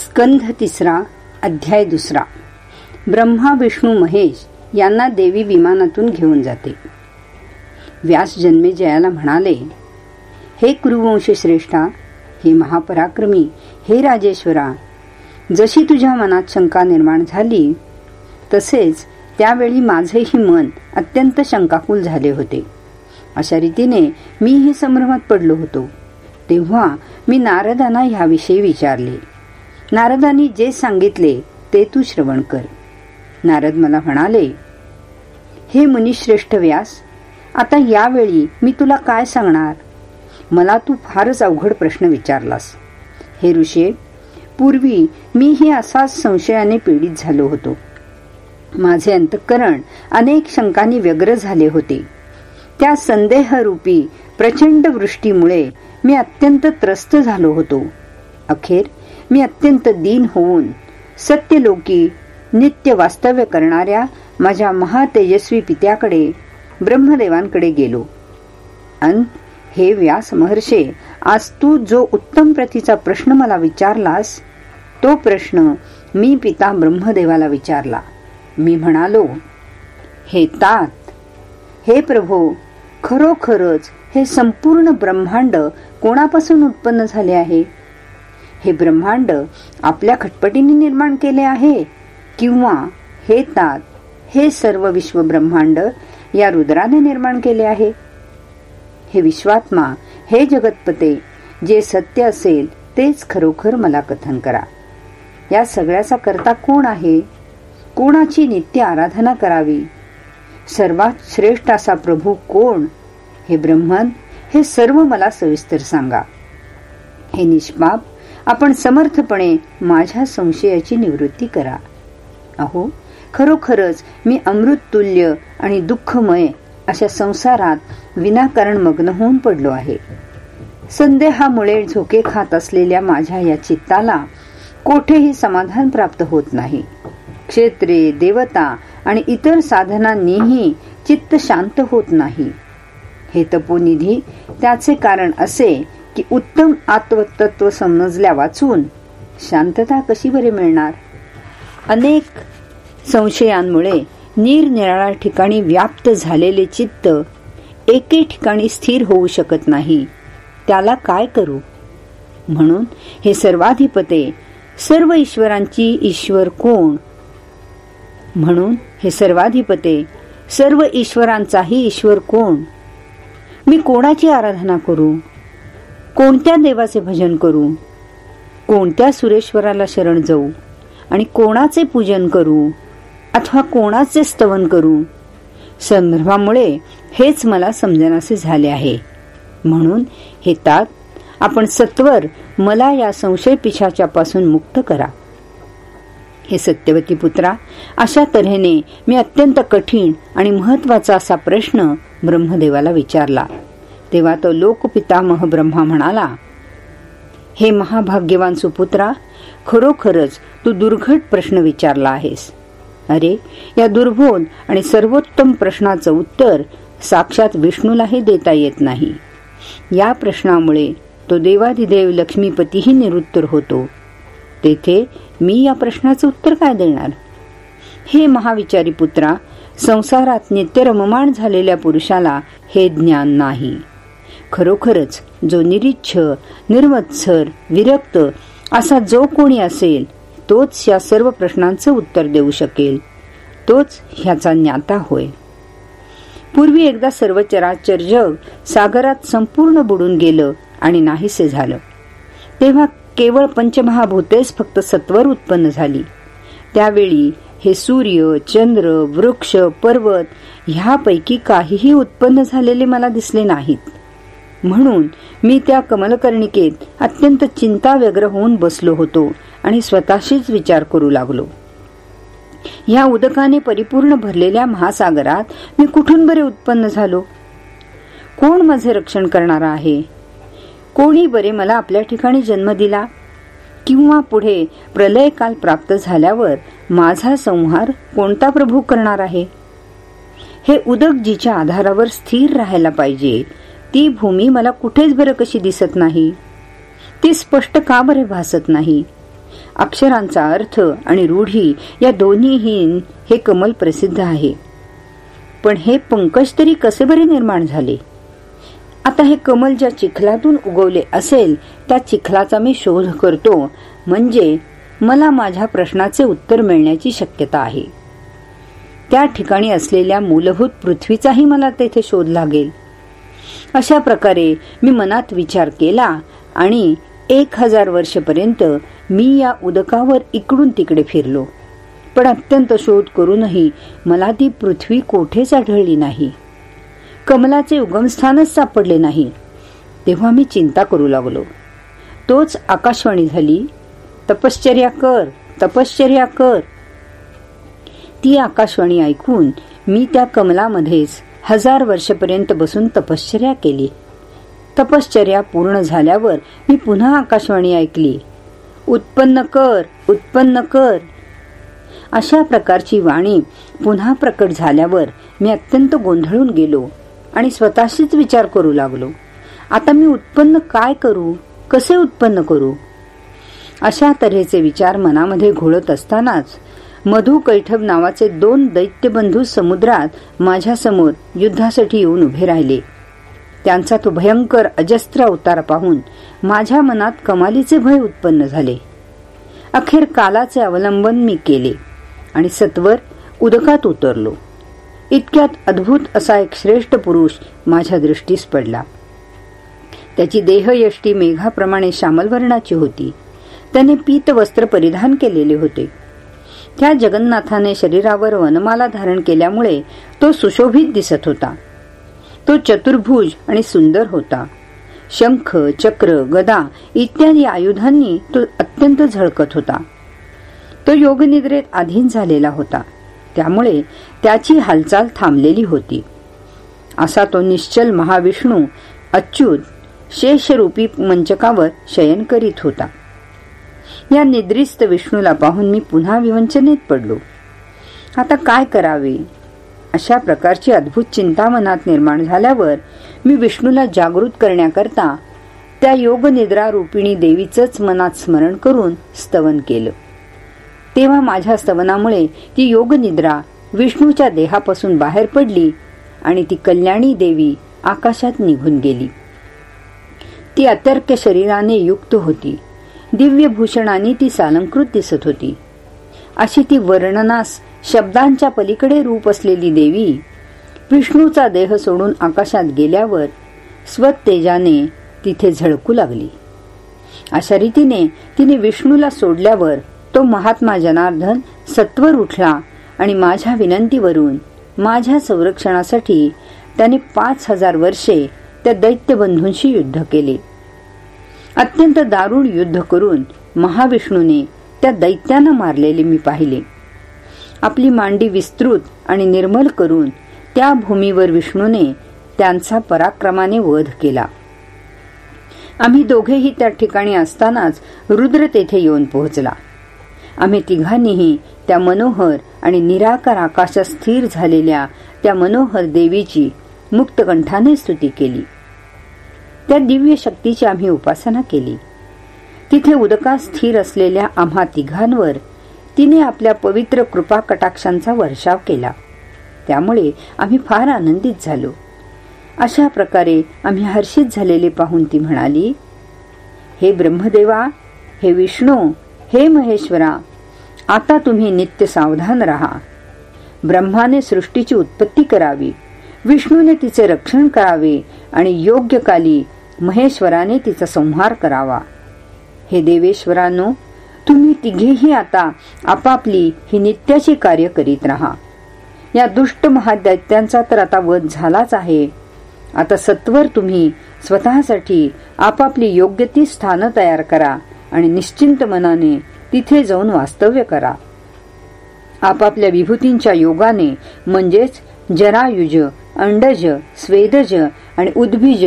स्कंध तिसरा अध्याय दुसरा. ब्रह्मा विष्णू महेश यांना देवी विमानातून घेऊन जाते. व्यास जन्मे जयाला म्हणाले हे कुरुवंश श्रेष्ठा हे महापराक्रमी हे राजेश्वरा जशी तुझ्या मनात शंका निर्माण झाली तसेच त्यावेळी माझेही मन अत्यंत शंकाकुल झाले होते. अशा रीतीने मीही संभ्रमात पडलो होतो. तेव्हा मी नारदांना ह्याविषयी विचारले. नारदांनी जे सांगितले ते तू श्रवण कर. नारद मला म्हणाले हे मुनिश्रेष्ठ व्यास आता यावेळी मी तुला काय सांगणार? मला तू फारच अवघड प्रश्न विचारलास. हे ऋषे पूर्वी मीही असाच संशयाने पीडित झालो होतो. माझे अंतःकरण अनेक शंकांनी व्यग्र झाले होते. त्या संदेहरूपी प्रचंड वृष्टीमुळे मी अत्यंत त्रस्त झालो होतो. अखेर मी अत्यंत दीन होऊन सत्यलोकी नित्य वास्तव्य करणाऱ्या माझ्या महातेजस्वी पित्याकडे ब्रह्मदेवांकडे गेलो. अन हे व्यास महर्षे आज तू जो उत्तम प्रतीचा प्रश्न मला विचारलास तो प्रश्न मी पिता ब्रह्मदेवाला विचारला. मी म्हणालो हे तात हे प्रभो खरोखरच हे संपूर्ण ब्रह्मांड कोणापासून उत्पन्न झाले आहे? हे ब्रह्मांड आपल्या खटपटीने निर्माण केले आहे किंवा हे तात हे सर्व विश्व ब्रह्मांड या रुद्राने निर्माण केले आहे? हे विश्वात्मा हे जगतपते जे सत्य असेल तेच खरोखर मला कथन करा. या सगळ्याचा करता कोण आहे? कोणाची नित्य आराधना करावी? सर्वात श्रेष्ठ असा प्रभू कोण? हे ब्रह्मन हे सर्व मला सविस्तर सांगा. हे निष्पाप आपण समर्थपणे माझ्या संशयाची निवृत्ती करा. अहो खरोखरच मी अमृत तुल्य आणि दुःखमय अशा संसारात विनाकारण मग्न होऊन पडलो आहे. संदेहामुळे झोके खात असलेल्या माझ्या या चित्ताला कोठेही समाधान प्राप्त होत नाही. क्षेत्रे देवता आणि इतर साधनांनीही चित्त शांत होत नाही. हे तपोनिधी त्याचे कारण असे की उत्तम आत्मतत्व समजल्या वाचून शांतता कशी बरे मिळणार? अनेक संशयांमुळे निरनिराळ्या ठिकाणी व्याप्त झालेले चित्त एके ठिकाणी स्थिर होऊ शकत नाही. त्याला काय करू? म्हणून हे सर्वाधिपते सर्व ईश्वरांची ईश्वर कोण? म्हणून हे सर्वाधिपते सर्व ईश्वरांचाही ईश्वर कोण? मी कोणाची आराधना करू? कोणत्या देवाचे भजन करू? कोणत्या सुरेश्वराला शरण जाऊ? आणि कोणाचे पूजन करू? अथवा कोणाचे स्तवन करू? संदर्भामुळे हेच मला समजनासे झाले आहे. म्हणून हे तात आपण सत्वर मला या संशय पिशाच्या पासून मुक्त करा. हे सत्यवती पुत्रा अशा तऱ्हेने मी अत्यंत कठीण आणि महत्त्वाचा असा प्रश्न ब्रह्मदेवाला विचारला. तेव्हा तो लोकपितामह ब्रह्मा म्हणाला हे महाभाग्यवान सुपुत्रा खरोखरच तू दुर्घट प्रश्न विचारला आहेस. अरे या दुर्बोध आणि सर्वोत्तम प्रश्नाचं उत्तर साक्षात विष्णूलाही देता येत नाही. या प्रश्नामुळे तो देवाधिदेव लक्ष्मीपतीही निरुत्तर होतो. तेथे मी या प्रश्नाचं उत्तर काय देणार? हे महाविचारी पुत्रा संसारात नित्य रममाण झालेल्या पुरुषाला हे ज्ञान नाही. खरोखरच जो निरीच्छ निर्मत्सर विरक्त असा जो कोणी असेल तोच या सर्व प्रश्नांचं उत्तर देऊ शकेल. तोच ह्याचा ज्ञाता होय. पूर्वी एकदा सर्व चराचर जग सागरात संपूर्ण बुडून गेलं आणि नाहीसे झालं. तेव्हा केवळ पंचमहाभूतेच फक्त सत्वर उत्पन्न झाली. त्यावेळी हे सूर्य चंद्र वृक्ष पर्वत ह्यापैकी काहीही उत्पन्न झालेले मला दिसले नाहीत. म्हणून मी त्या कमलकर्णिकेत अत्यंत चिंता व्यग्र होऊन बसलो होतो आणि स्वतःशीच विचार करू लागलो. या उदकाने परिपूर्ण भरलेल्या महासागरात मी कुठून बरे उत्पन्न झालो? कोण माझे रक्षण करणारा आहे? कोणी बरे मला आपल्या ठिकाणी जन्म दिला? किंवा पुढे प्रलय काल प्राप्त झाल्यावर माझा संहार कोणता प्रभू करणार आहे? हे उदक जिच्या आधारावर स्थिर राहायला पाहिजे ती भूमी मला कुठेच बरं कशी दिसत नाही. ती स्पष्ट का बरे भासत नाही? अक्षरांचा अर्थ आणि रूढी या दोन्हीहीन हे कमल प्रसिद्ध आहे. पण हे पंकज तरी कसे बरे निर्माण झाले? आता हे कमल ज्या चिखलातून उगवले असेल त्या चिखलाचा मी शोध करतो म्हणजे मला माझ्या प्रश्नाचे उत्तर मिळण्याची शक्यता आहे. त्या ठिकाणी असलेल्या मूलभूत पृथ्वीचाही मला तेथे शोध लागेल. अशा प्रकारे मी मनात विचार केला आणि एक हजार वर्षपर्यंत मी या उदकावर इकडून तिकडे फिरलो. पण अत्यंत शोध करूनही मला ती पृथ्वी कोठेच आढळली नाही. कमलाचे उगमस्थानच सापडले नाही. तेव्हा मी चिंता करू लागलो. तोच आकाशवाणी झाली तपश्चर्या कर तपश्चर्या कर. ती आकाशवाणी ऐकून मी त्या कमलामध्येच हजार वर्षपर्यंत बसून तपश्चर्या केली. तपश्चर्या पूर्ण झाल्यावर मी पुन्हा आकाशवाणी ऐकली. उत्पन्न कर उत्पन्न कर. अशा प्रकारची वाणी पुन्हा प्रकट झाल्यावर मी अत्यंत गोंधळून गेलो आणि स्वतःशीच विचार करू लागलो. आता मी उत्पन्न काय करू? कसे उत्पन्न करू? अशा तऱ्हेचे विचार मनामध्ये घोळत असतानाच मधु कैठव नावाचे दोन दैत्यबंधू समुद्रात माझ्यासमोर युद्धासाठी येऊन उभे राहिले. त्यांचा तो भयंकर अजस्त्र अवतार पाहून माझ्या मनात कमालीचे भय उत्पन्न झाले. अखेर कालाचे अवलंबन मी केले आणि सत्वर उदकात उतरलो. इतक्यात अद्भुत असा एक श्रेष्ठ पुरुष माझ्या दृष्टीस पडला. त्याची देहयष्टी मेघाप्रमाणे श्यामल वर्णाची होती. त्याने पीत वस्त्र परिधान केलेले होते. त्या जगन्नाथाने शरीरावर वनमाला धारण केल्यामुळे तो सुशोभित दिसत होता. तो चतुर्भुज आणि सुंदर होता. शंख चक्र गदा इत्यादी आयुधांनी तो अत्यंत झळकत होता. तो योगनिद्रेत अधीन झालेला होता. त्यामुळे त्याची हालचाल थांबलेली होती. असा तो निश्चल महाविष्णू अच्युत शेषरूपी मंचकावर शयन करीत होता. या निद्रिस्त विष्णूला पाहून मी पुन्हा विवंचनेत पडलो. आता काय करावे? अशा प्रकारची अद्भुत चिंता मनात निर्माण झाल्यावर मी विष्णूला जागृत करण्याकरता त्या योगनिद्रा रूपिणी देवीचंच मनात स्मरण करून स्तवन केलं. तेव्हा माझ्या स्तवनामुळे ती योगनिद्रा विष्णूच्या देहापासून बाहेर पडली आणि ती कल्याणी देवी आकाशात निघून गेली. ती अतर्क शरीराने युक्त होती. दिव्य भूषणाने ती सालंकृत दिसत होती. अशी ती वर्णनास शब्दांच्या पलीकडे रूप असलेली देवी विष्णूचा देह सोडून आकाशात गेल्यावर स्वतेजाने तिथे झळकू लागली. अशा रीतीने तिने विष्णूला सोडल्यावर तो महात्मा जनार्दन सत्वर उठला आणि माझ्या विनंतीवरून माझ्या संरक्षणासाठी त्याने पाच हजार वर्षे त्या दैत्यबंधूंशी युद्ध केले. अत्यंत दारुण युद्ध करून महाविष्णूने त्या दैत्यानं मारलेले मी पाहिले. आपली मांडी विस्तृत आणि निर्मल करून त्या भूमीवर विष्णूने त्यांचा पराक्रमाने वध केला. आम्ही दोघेही त्या ठिकाणी असतानाच रुद्र तेथे येऊन पोहोचला. आम्ही तिघांनीही त्या मनोहर आणि निराकार आकाशात स्थिर झालेल्या त्या मनोहर देवीची मुक्तकंठाने स्तुती केली. त्या दिव्य शक्तीची आम्ही उपासना केली. तिथे उदका स्थिर असलेल्या आम्हा तिघांवर तिने आपल्या पवित्र कृपा कटाक्षांचा वर्षाव केला. त्यामुळे आम्ही फार आनंदित झालो. अशा प्रकारे आम्ही हर्षित झालेले पाहून ती म्हणाली हे ब्रह्मदेवा हे विष्णू हे महेश्वरा आता तुम्ही नित्य सावधान राहा. ब्रह्माने सृष्टीची उत्पत्ती करावी. विष्णूने तिचे रक्षण करावे आणि योग्य काली महेश्वराने तिचा संहार करावा. हे देवेश्वरांनो तुम्ही तिघेही आता आपापली ही नित्याची कार्य करीत राहा. या दुष्ट महादैत्यांचा तर आता वध झालाच आहे. आता सत्वर तुम्ही स्वतःसाठी आपापली योग्य ती स्थानं तयार करा आणि निश्चिंत मनाने तिथे जाऊन वास्तव्य करा. आपापल्या विभूतींच्या योगाने म्हणजेच जरायुज अंडज स्वेदज आणि उद्भिज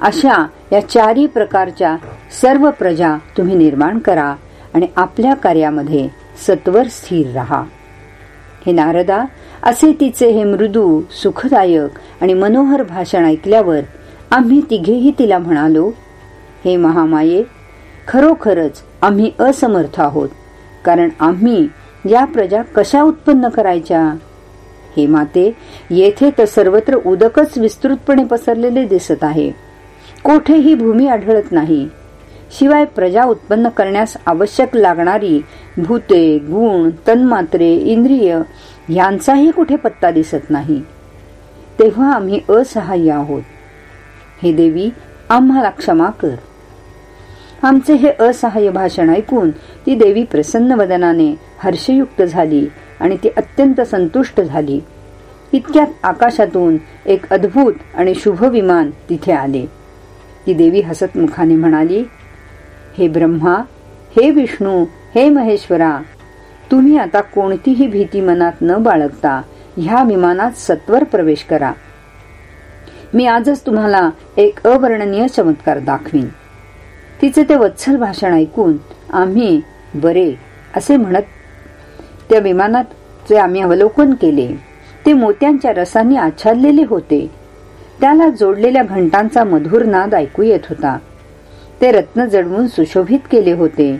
अशा या चारी प्रकारच्या सर्व प्रजा तुम्ही निर्माण करा आणि आपल्या कार्यामध्ये सत्वर स्थिर राहा. हे नारदा असे तिचे हे मृदू सुखदायक आणि मनोहर भाषण ऐकल्यावर आम्ही तिघेही तिला म्हणालो हे महामाये खरोखरच आम्ही असमर्थ आहोत कारण आम्ही या प्रजा कशा उत्पन्न करायच्या? हे माते येथे तर सर्वत्र उदकच विस्तृतपणे पसरलेले दिसत आहे. कोठेही भूमी आढळत नाही. शिवाय प्रजा उत्पन्न करण्यास आवश्यक लागणारी भूते गुण तन्मात्रे इंद्रिय यांचाही कुठे पत्ता दिसत नाही. तेव्हा आम्ही असहाय्य आहोत. हे देवी आम्हाला क्षमा कर. आमचे हे असहाय्य भाषण ऐकून ती देवी प्रसन्न वदनाने हर्षयुक्त झाली. आणि ती अत्यंत संतुष्ट झाली. इतक्यात आकाशातून एक अद्भुत आणि शुभ विमान तिथे आले. ती देवी हसत मुखाने म्हणाली हे ब्रह्मा हे विष्णू हे महेश्वरा तुम्ही आता कोणतीही भीती मनात न बाळगता ह्या विमानात सत्वर प्रवेश करा. मी आजच तुम्हाला एक अवर्णनीय चमत्कार दाखवीन. तिचे ते वत्सल भाषण ऐकून आम्ही बरे असे म्हणत त्या विमानात आम्ही अवलोकन केले ते मोत्यांच्या रसांनी आच्छादलेले होते. त्याला जोडलेल्या घंटांचा मधुर नाद ऐकू येत होता. ते रत्न जडवून सुशोभित केले होते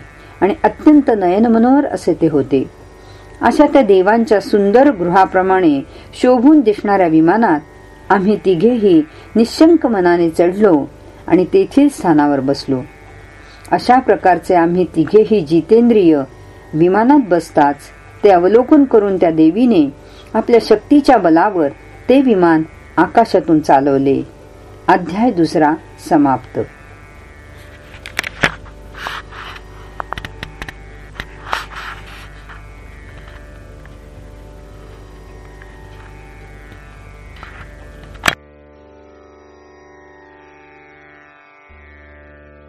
आणि अत्यंत नयनमनोहर असे ते होते. अशा त्या देवांच्या सुंदर गृहाप्रमाणे शोभून दिसणाऱ्या विमानात आम्ही तिघेही निशंक मनाने चढलो आणि तेथील स्थानावर बसलो. अशा प्रकारचे आम्ही तिघेही जितेंद्रिय विमानात बसताच ते अवलोकन करून त्या देवीने आपल्या शक्तीच्या बलावर ते विमान आकाशातून चालवले. अध्याय दुसरा समाप्त.